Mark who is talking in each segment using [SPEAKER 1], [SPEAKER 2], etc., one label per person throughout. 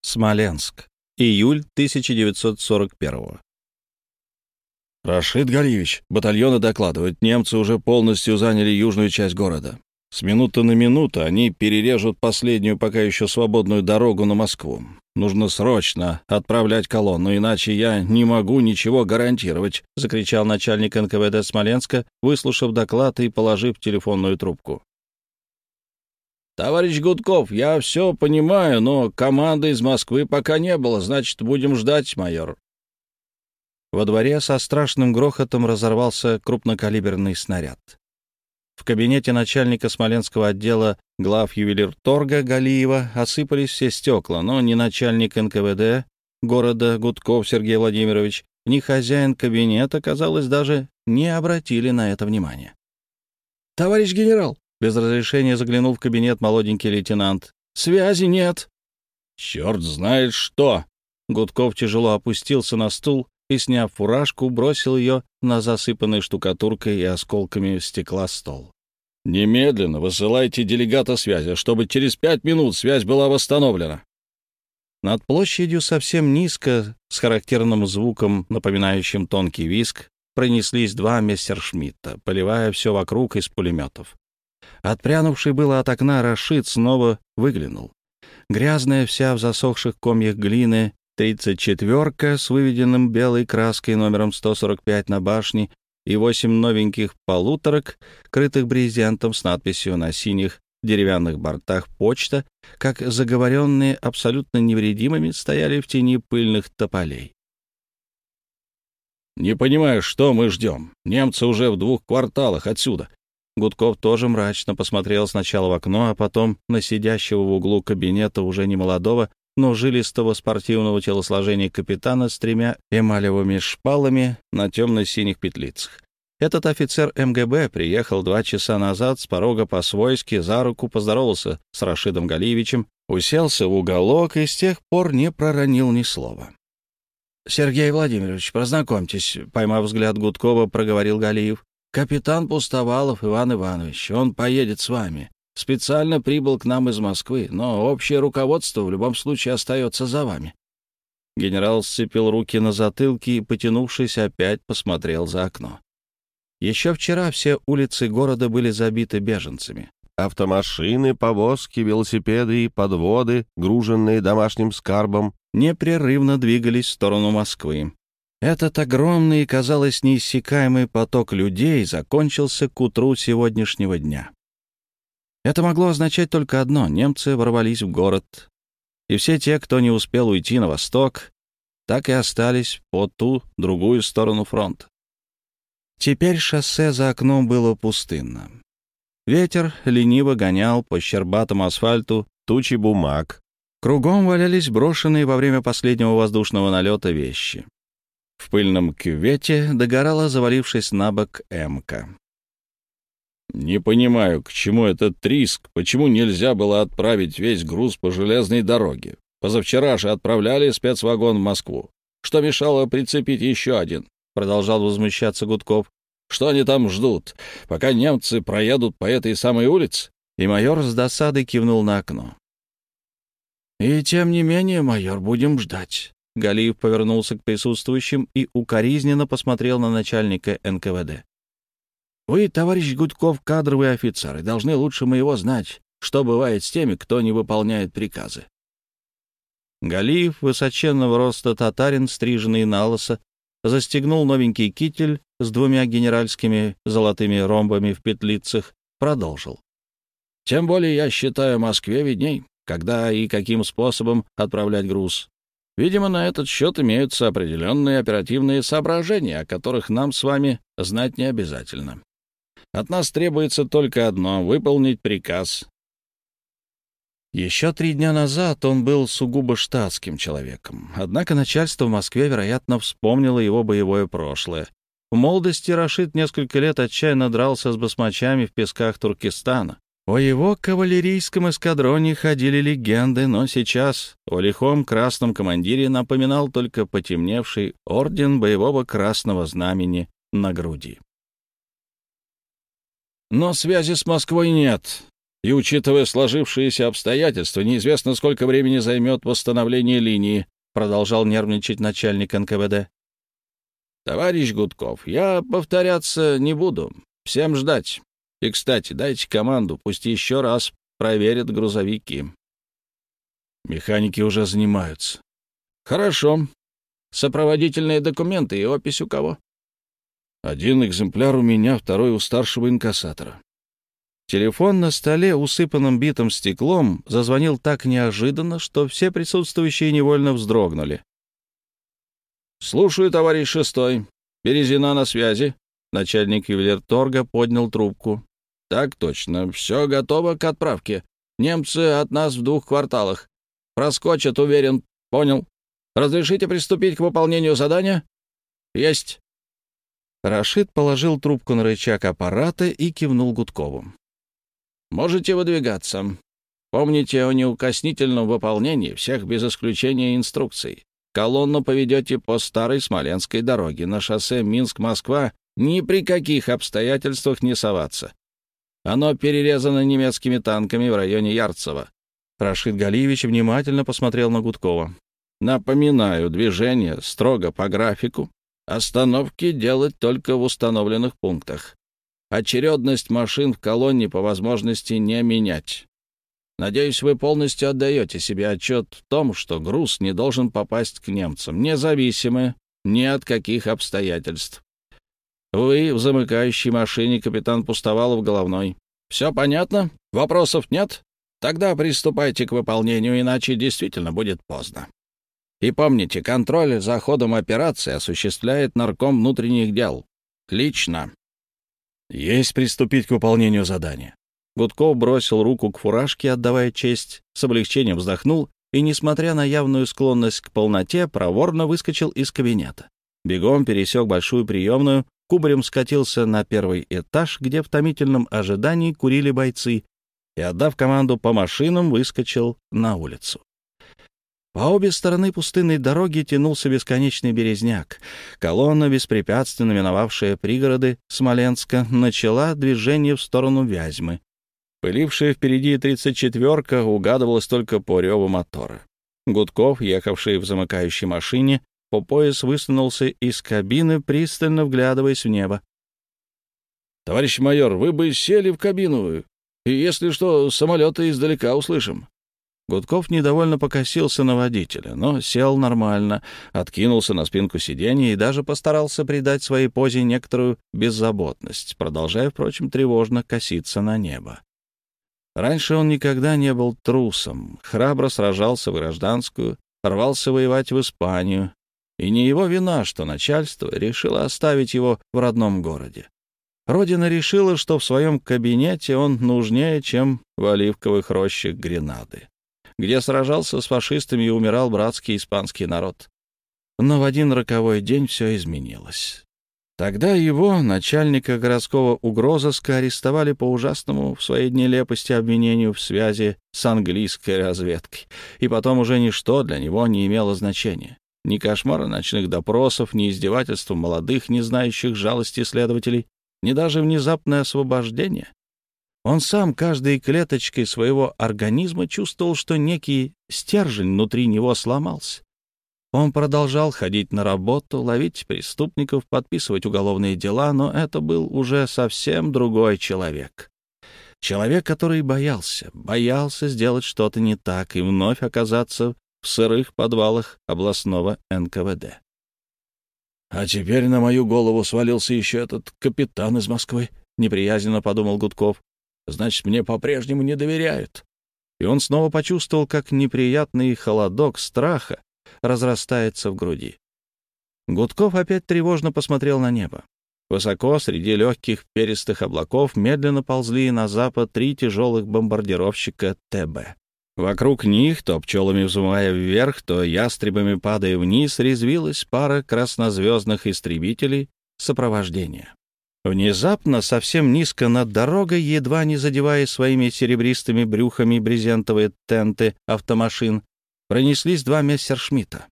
[SPEAKER 1] Смоленск. Июль 1941
[SPEAKER 2] «Рашид Галиевич, батальоны докладывают, немцы уже полностью заняли южную часть города. С минуты на минуту они перережут последнюю пока еще свободную дорогу на Москву. Нужно срочно отправлять колонну, иначе я не могу ничего гарантировать», — закричал начальник НКВД Смоленска, выслушав доклад и положив телефонную трубку.
[SPEAKER 3] «Товарищ Гудков, я все понимаю, но команды из Москвы пока не было, значит, будем ждать, майор».
[SPEAKER 1] Во дворе со страшным грохотом разорвался крупнокалиберный снаряд. В кабинете начальника Смоленского отдела глав ювелир торга Галиева осыпались все стекла, но ни начальник НКВД города Гудков Сергей Владимирович, ни хозяин кабинета, казалось, даже не обратили на это внимания.
[SPEAKER 3] «Товарищ генерал!»
[SPEAKER 1] — без разрешения заглянул в кабинет молоденький лейтенант.
[SPEAKER 3] «Связи нет!»
[SPEAKER 2] «Черт знает что!»
[SPEAKER 1] Гудков тяжело опустился на стул и, сняв фуражку, бросил ее на засыпанный штукатуркой и осколками стекла стол.
[SPEAKER 2] «Немедленно высылайте делегата связи, чтобы через пять минут связь была восстановлена».
[SPEAKER 1] Над площадью совсем низко, с характерным звуком, напоминающим тонкий виск, пронеслись два мессершмитта, поливая все вокруг из пулеметов. Отпрянувший было от окна Рашид снова выглянул. Грязная вся в засохших комьях глины, тридцать четверка с выведенным белой краской номером 145 на башне и восемь новеньких полуторок, крытых брезентом с надписью на синих деревянных бортах «Почта», как заговоренные абсолютно невредимыми, стояли в тени пыльных тополей.
[SPEAKER 2] «Не понимаю, что мы ждем. Немцы уже в двух кварталах отсюда».
[SPEAKER 1] Гудков тоже мрачно посмотрел сначала в окно, а потом на сидящего в углу кабинета уже немолодого, но жилистого спортивного телосложения капитана с тремя эмалевыми шпалами на темно-синих петлицах. Этот офицер МГБ приехал два часа назад с порога по-свойски, за руку поздоровался с Рашидом Галиевичем, уселся в уголок и с тех пор не проронил ни слова. «Сергей Владимирович, познакомьтесь», — поймав взгляд Гудкова, проговорил Галиев. «Капитан Пустовалов Иван Иванович, он поедет с вами. Специально прибыл к нам из Москвы, но общее руководство в любом случае остается за вами». Генерал сцепил руки на затылке и, потянувшись, опять посмотрел за окно. Еще вчера все улицы города были забиты беженцами.
[SPEAKER 4] Автомашины, повозки, велосипеды и подводы, груженные домашним скарбом,
[SPEAKER 1] непрерывно двигались в сторону Москвы. Этот огромный, казалось, неиссякаемый поток людей закончился к утру сегодняшнего дня. Это могло означать только одно — немцы ворвались в город. И все те, кто не успел уйти на восток, так и остались по ту, другую сторону фронта. Теперь шоссе за окном было пустынно. Ветер лениво гонял по щербатому асфальту тучи бумаг. Кругом валялись брошенные во время последнего воздушного налета вещи. В пыльном кювете догорала, завалившись на бок, эмка.
[SPEAKER 2] «Не понимаю, к чему этот риск? Почему нельзя было отправить весь груз по железной дороге? Позавчера же отправляли спецвагон в Москву. Что мешало прицепить еще один?» Продолжал возмущаться Гудков. «Что они там ждут, пока немцы проедут по этой самой улице?»
[SPEAKER 1] И майор с досадой кивнул на окно. «И тем не менее, майор, будем ждать». Галиев повернулся к присутствующим и укоризненно посмотрел на начальника НКВД. Вы, товарищ Гудков, кадровый офицер, и должны лучше моего знать, что бывает с теми, кто не выполняет приказы. Галиев, высоченного роста татарин, стриженный на лысо, застегнул новенький китель с двумя генеральскими золотыми ромбами в петлицах, продолжил. «Тем более я считаю Москве видней, когда и каким способом отправлять груз. Видимо, на этот счет имеются определенные оперативные соображения, о которых нам с вами знать не обязательно. От нас требуется только одно — выполнить приказ. Еще три дня назад он был сугубо штатским человеком. Однако начальство в Москве, вероятно, вспомнило его боевое прошлое. В молодости Рашид несколько лет отчаянно дрался с басмачами в песках Туркестана. О его кавалерийском эскадроне ходили легенды, но сейчас о лихом красном командире напоминал только потемневший орден боевого красного знамени на груди.
[SPEAKER 3] Но связи с Москвой нет. И, учитывая сложившиеся обстоятельства, неизвестно, сколько времени займет восстановление линии, продолжал нервничать начальник НКВД. Товарищ Гудков, я повторяться не буду. Всем ждать. И, кстати, дайте команду, пусть еще раз проверят грузовики.
[SPEAKER 2] Механики уже занимаются.
[SPEAKER 3] Хорошо. Сопроводительные документы и опись у кого?
[SPEAKER 2] Один экземпляр у меня, второй у старшего инкассатора.
[SPEAKER 1] Телефон на столе, усыпанном битым стеклом, зазвонил так неожиданно, что все присутствующие невольно вздрогнули.
[SPEAKER 3] «Слушаю, товарищ шестой. Березина на связи». Начальник ювелирторга поднял трубку. «Так точно. Все готово к отправке. Немцы от нас в двух кварталах. Проскочат, уверен. Понял. Разрешите приступить к выполнению задания?» «Есть».
[SPEAKER 1] Рашид положил трубку на рычаг аппарата и кивнул Гудкову.
[SPEAKER 3] «Можете выдвигаться. Помните о неукоснительном выполнении всех без исключения инструкций. Колонну поведете по старой Смоленской дороге на шоссе Минск-Москва ни при каких обстоятельствах не соваться. Оно перерезано немецкими танками в районе Ярцево.
[SPEAKER 1] Рашид Галиевич внимательно посмотрел на Гудкова.
[SPEAKER 3] Напоминаю, движение строго по графику. Остановки делать только в установленных пунктах. Очередность машин в колонне по возможности не менять. Надеюсь, вы полностью отдаете себе отчет в том, что груз не должен попасть к немцам, независимо ни от каких обстоятельств. Вы в замыкающей машине капитан Пустовалов головной. Все понятно? Вопросов нет? Тогда приступайте к выполнению, иначе действительно будет поздно. И помните, контроль за ходом операции осуществляет нарком внутренних дел. Лично.
[SPEAKER 2] Есть приступить к выполнению задания.
[SPEAKER 1] Гудков бросил руку к фуражке, отдавая честь, с облегчением вздохнул и, несмотря на явную склонность к полноте, проворно выскочил из кабинета. Бегом пересек большую приемную, кубарем скатился на первый этаж, где в томительном ожидании курили бойцы, и, отдав команду по машинам, выскочил на улицу. По обе стороны пустынной дороги тянулся бесконечный березняк. Колонна, беспрепятственно миновавшая пригороды Смоленска, начала движение в сторону Вязьмы. Пылившая впереди тридцать четверка угадывалась только по реву мотора. Гудков, ехавший в замыкающей машине, по пояс высунулся из кабины, пристально вглядываясь в небо.
[SPEAKER 3] «Товарищ майор, вы бы сели в кабину, и, если что, самолеты издалека услышим».
[SPEAKER 1] Гудков недовольно покосился на водителя, но сел нормально, откинулся на спинку сиденья и даже постарался придать своей позе некоторую беззаботность, продолжая, впрочем, тревожно коситься на небо. Раньше он никогда не был трусом, храбро сражался в гражданскую, рвался воевать в Испанию. И не его вина, что начальство решило оставить его в родном городе. Родина решила, что в своем кабинете он нужнее, чем в оливковых рощах Гренады, где сражался с фашистами и умирал братский испанский народ. Но в один роковой день все изменилось. Тогда его, начальника городского угрозыска, арестовали по ужасному в своей нелепости обвинению в связи с английской разведкой. И потом уже ничто для него не имело значения. Ни кошмара ночных допросов, ни издевательства молодых, не знающих жалости следователей, ни даже внезапное освобождение. Он сам каждой клеточкой своего организма чувствовал, что некий стержень внутри него сломался. Он продолжал ходить на работу, ловить преступников, подписывать уголовные дела, но это был уже совсем другой человек. Человек, который боялся, боялся сделать что-то не так и вновь оказаться в сырых подвалах областного НКВД.
[SPEAKER 3] «А теперь на мою голову свалился еще этот капитан из Москвы», — неприязненно подумал Гудков. «Значит, мне по-прежнему не доверяют».
[SPEAKER 1] И он снова почувствовал, как неприятный холодок страха разрастается в груди. Гудков опять тревожно посмотрел на небо. Высоко, среди легких перистых облаков, медленно ползли на запад три тяжелых бомбардировщика ТБ. Вокруг них, то пчелами взмывая вверх, то ястребами падая вниз, резвилась пара краснозвездных истребителей сопровождения. Внезапно, совсем низко над дорогой, едва не задевая своими серебристыми брюхами брезентовые тенты автомашин, пронеслись два мессершмитта.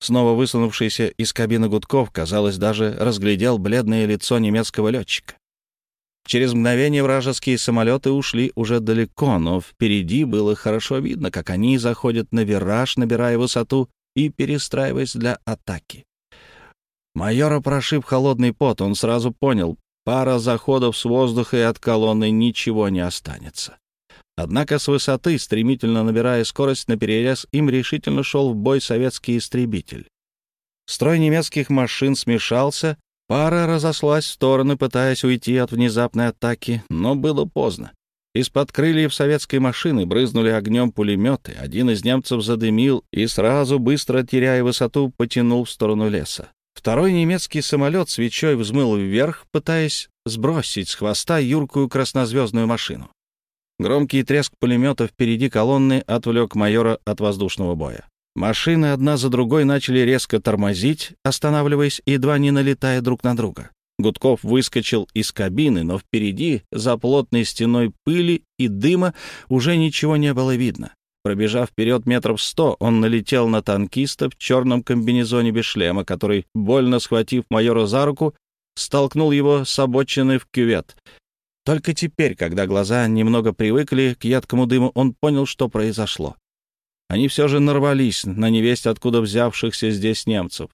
[SPEAKER 1] Снова высунувшийся из кабины Гудков, казалось, даже разглядел бледное лицо немецкого летчика. Через мгновение вражеские самолеты ушли уже далеко, но впереди было хорошо видно, как они заходят на вираж, набирая высоту и перестраиваясь для атаки. Майора прошиб холодный пот, он сразу понял, пара заходов с воздуха и от колонны ничего не останется. Однако с высоты, стремительно набирая скорость на перерез, им решительно шел в бой советский истребитель. Строй немецких машин смешался, пара разослась в стороны, пытаясь уйти от внезапной атаки, но было поздно. Из-под крыльев советской машины брызнули огнем пулеметы, один из немцев задымил и сразу, быстро теряя высоту, потянул в сторону леса. Второй немецкий самолет свечой взмыл вверх, пытаясь сбросить с хвоста юркую краснозвездную машину. Громкий треск пулемета впереди колонны отвлек майора от воздушного боя. Машины одна за другой начали резко тормозить, останавливаясь, едва не налетая друг на друга. Гудков выскочил из кабины, но впереди, за плотной стеной пыли и дыма, уже ничего не было видно. Пробежав вперед метров сто, он налетел на танкиста в черном комбинезоне без шлема, который, больно схватив майора за руку, столкнул его с обочины в кювет. Только теперь, когда глаза немного привыкли к едкому дыму, он понял, что произошло. Они все же нарвались на невесть, откуда взявшихся здесь немцев.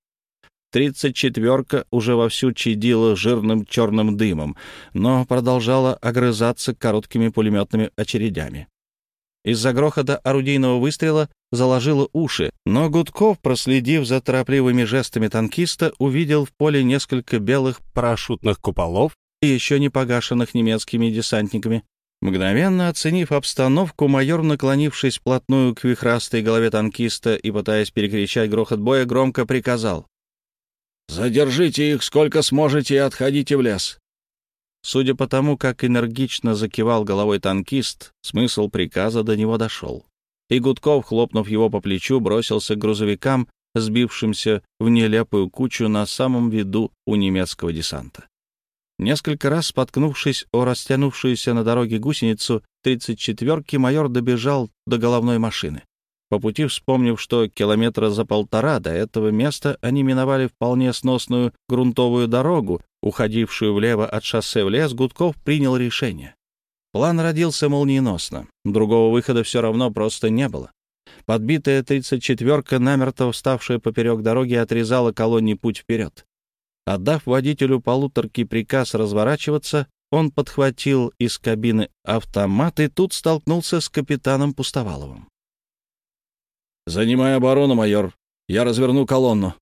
[SPEAKER 1] Тридцать четверка уже вовсю чадила жирным черным дымом, но продолжала огрызаться короткими пулеметными очередями. Из-за грохота орудийного выстрела заложило уши, но Гудков, проследив за торопливыми жестами танкиста, увидел в поле несколько белых парашютных куполов и еще не погашенных немецкими десантниками. Мгновенно оценив обстановку, майор, наклонившись вплотную к вихрастой голове танкиста и пытаясь перекричать грохот боя, громко приказал. «Задержите их сколько сможете и отходите в лес». Судя по тому, как энергично закивал головой танкист, смысл приказа до него дошел. И Гудков, хлопнув его по плечу, бросился к грузовикам, сбившимся в нелепую кучу на самом виду у немецкого десанта. Несколько раз споткнувшись о растянувшуюся на дороге гусеницу 34-ки, майор добежал до головной машины. По пути вспомнив, что километра за полтора до этого места они миновали вполне сносную грунтовую дорогу, уходившую влево от шоссе в лес, Гудков принял решение. План родился молниеносно. Другого выхода все равно просто не было. Подбитая 34-ка, намертво вставшая поперек дороги, отрезала колонне путь вперед. Отдав водителю полуторки приказ разворачиваться, он подхватил из кабины автомат и тут столкнулся с капитаном Пустоваловым. «Занимай оборону, майор. Я разверну колонну».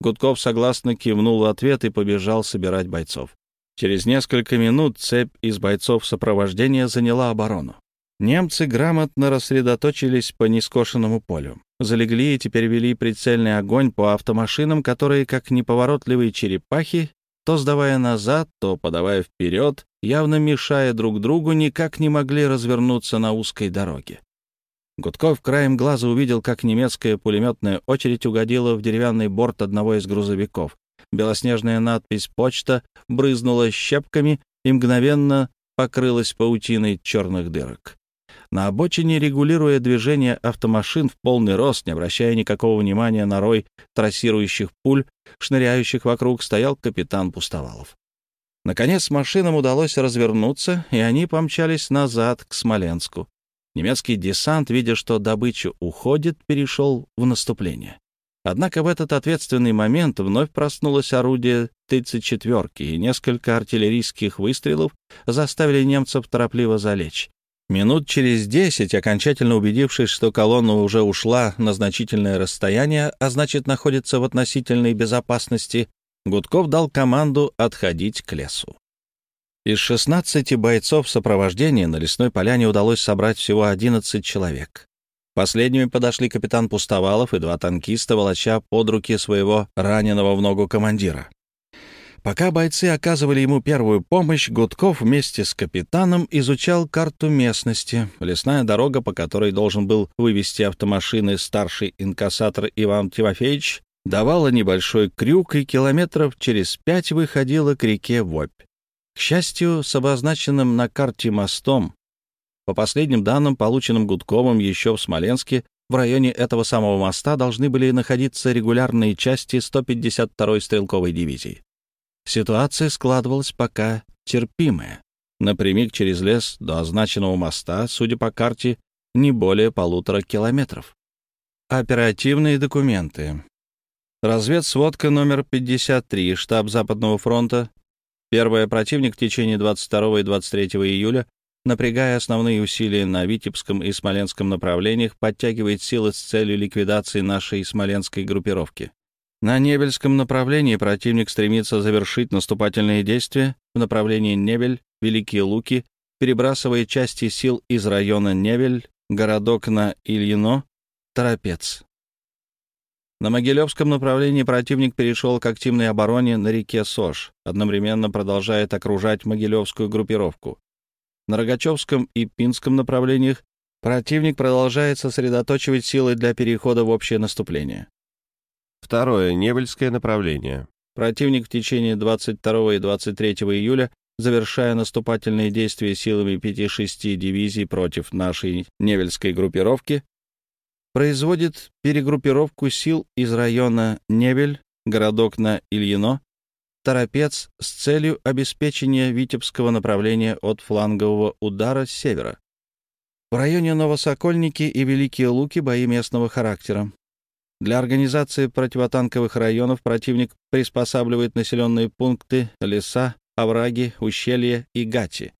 [SPEAKER 1] Гудков согласно кивнул в ответ и побежал собирать бойцов. Через несколько минут цепь из бойцов сопровождения заняла оборону. Немцы грамотно рассредоточились по нескошенному полю. Залегли и теперь вели прицельный огонь по автомашинам, которые, как неповоротливые черепахи, то сдавая назад, то подавая вперед, явно мешая друг другу, никак не могли развернуться на узкой дороге. Гудков краем глаза увидел, как немецкая пулеметная очередь угодила в деревянный борт одного из грузовиков. Белоснежная надпись «Почта» брызнула щепками и мгновенно покрылась паутиной черных дырок. На обочине, регулируя движение автомашин в полный рост, не обращая никакого внимания на рой трассирующих пуль, шныряющих вокруг, стоял капитан Пустовалов. Наконец машинам удалось развернуться, и они помчались назад, к Смоленску. Немецкий десант, видя, что добыча уходит, перешел в наступление. Однако в этот ответственный момент вновь проснулось орудие 34-ки, и несколько артиллерийских выстрелов заставили немцев торопливо залечь. Минут через десять, окончательно убедившись, что колонна уже ушла на значительное расстояние, а значит, находится в относительной безопасности, Гудков дал команду отходить к лесу. Из 16 бойцов сопровождения на лесной поляне удалось собрать всего 11 человек. Последними подошли капитан Пустовалов и два танкиста, волоча под руки своего раненого в ногу командира. Пока бойцы оказывали ему первую помощь, Гудков вместе с капитаном изучал карту местности. Лесная дорога, по которой должен был вывести автомашины старший инкассатор Иван Тимофеевич, давала небольшой крюк и километров через пять выходила к реке Вопь. К счастью, с обозначенным на карте мостом, по последним данным, полученным Гудковым еще в Смоленске, в районе этого самого моста должны были находиться регулярные части 152-й стрелковой дивизии. Ситуация складывалась пока терпимая. напрямик через лес до означенного моста, судя по карте, не более полутора километров. Оперативные документы. Разведсводка номер 53, штаб Западного фронта. Первый противник в течение 22 и 23 июля, напрягая основные усилия на Витебском и Смоленском направлениях, подтягивает силы с целью ликвидации нашей смоленской группировки. На Небельском направлении противник стремится завершить наступательные действия в направлении Небель, Великие Луки, перебрасывая части сил из района Небель, городок на Ильино, Торопец. На Могилевском направлении противник перешел к активной обороне на реке Сош, одновременно продолжает окружать Могилевскую группировку. На Рогачевском и Пинском направлениях противник продолжает сосредоточивать силы для перехода в общее наступление.
[SPEAKER 4] Второе. Небельское направление.
[SPEAKER 1] Противник в течение 22 и 23 июля, завершая наступательные действия силами 5-6 дивизий против нашей Невельской группировки, производит перегруппировку сил из района Невель, городок на Ильино, Торопец с целью обеспечения Витебского направления от флангового удара с севера. В районе Новосокольники и Великие Луки бои местного характера. Для организации противотанковых районов противник приспосабливает населенные пункты, леса, овраги, ущелья и гати.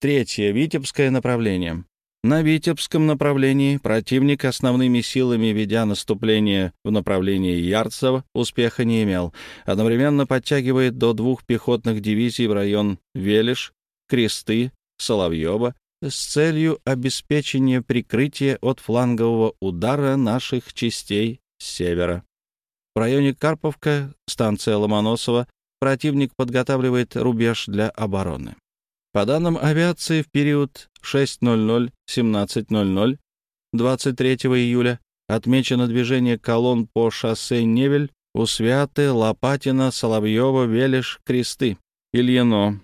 [SPEAKER 1] Третье. Витебское направление. На Витебском направлении противник основными силами, ведя наступление в направлении Ярцева, успеха не имел. Одновременно подтягивает до двух пехотных дивизий в район Велиш, Кресты, Соловьева с целью обеспечения прикрытия от флангового удара наших частей с севера. В районе Карповка, станция Ломоносова, противник подготавливает рубеж для обороны. По данным авиации, в период 6.00-17.00 23 июля отмечено движение колонн по шоссе Невель, Усвяты, Лопатина, Соловьева, Велиш, Кресты, Ильино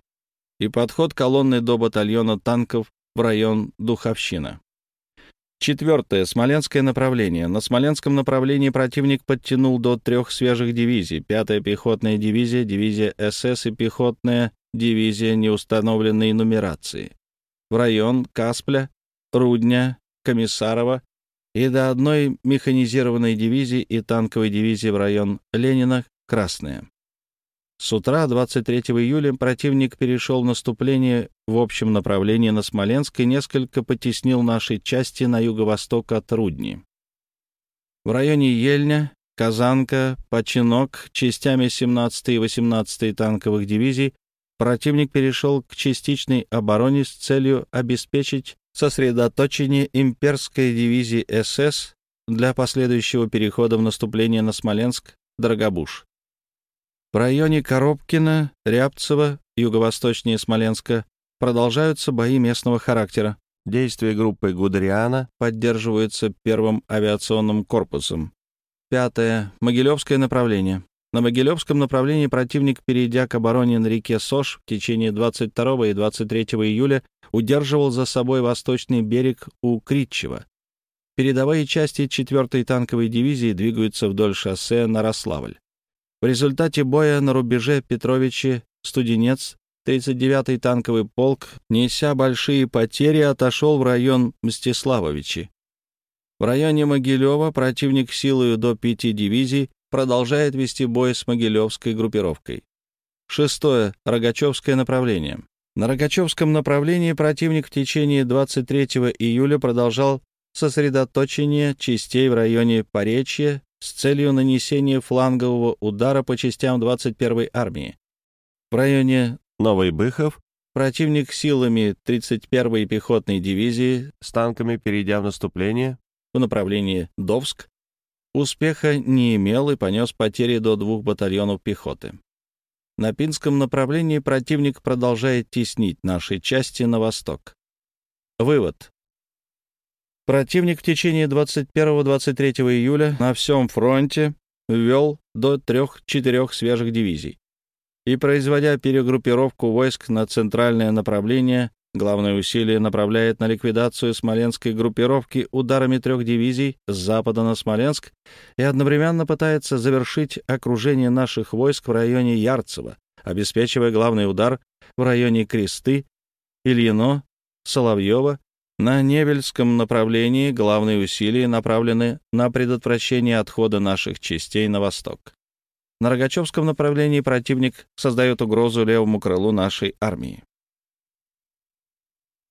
[SPEAKER 1] и подход колонны до батальона танков в район Духовщина. Четвертое. Смоленское направление. На Смоленском направлении противник подтянул до трех свежих дивизий. Пятая пехотная дивизия, дивизия СС и пехотная дивизия неустановленной нумерации. В район Каспля, Рудня, Комиссарова и до одной механизированной дивизии и танковой дивизии в район Ленина, Красная. С утра 23 июля противник перешел наступление в общем направлении на Смоленск и несколько потеснил наши части на юго-восток от Рудни. В районе Ельня, Казанка, Починок частями 17 и 18 танковых дивизий противник перешел к частичной обороне с целью обеспечить сосредоточение имперской дивизии СС для последующего перехода в наступление на Смоленск, Дорогобуж. В районе Коробкина, Рябцево, юго-восточнее Смоленска, продолжаются бои местного характера.
[SPEAKER 4] Действия группы Гудериана
[SPEAKER 1] поддерживаются первым авиационным корпусом. Пятое. Могилевское направление. На Могилевском направлении противник, перейдя к обороне на реке Сош в течение 22 и 23 июля, удерживал за собой восточный берег у Критчева. Передовые части 4-й танковой дивизии двигаются вдоль шоссе на Рославль. В результате боя на рубеже Петровичи-Студенец 39-й танковый полк, неся большие потери, отошел в район Мстиславовичи. В районе Могилева противник силою до пяти дивизий продолжает вести бой с Могилевской группировкой. Шестое. Рогачевское направление. На Рогачевском направлении противник в течение 23 июля продолжал сосредоточение частей в районе Поречья с целью нанесения флангового удара по частям 21-й армии. В районе
[SPEAKER 4] Новый Быхов
[SPEAKER 1] противник силами 31-й пехотной дивизии
[SPEAKER 4] с танками, перейдя в наступление
[SPEAKER 1] в направлении Довск, успеха не имел и понес потери до двух батальонов пехоты. На Пинском направлении противник продолжает теснить наши части на восток. Вывод. Противник в течение 21-23 июля на всем фронте ввел до 3-4 свежих дивизий и, производя перегруппировку войск на центральное направление, главное усилие направляет на ликвидацию смоленской группировки ударами трех дивизий с запада на Смоленск и одновременно пытается завершить окружение наших войск в районе Ярцева, обеспечивая главный удар в районе Кресты Ильино, Соловьева. На Невельском направлении главные усилия направлены на предотвращение отхода наших частей на восток. На Рогачевском направлении противник создает угрозу левому крылу нашей армии.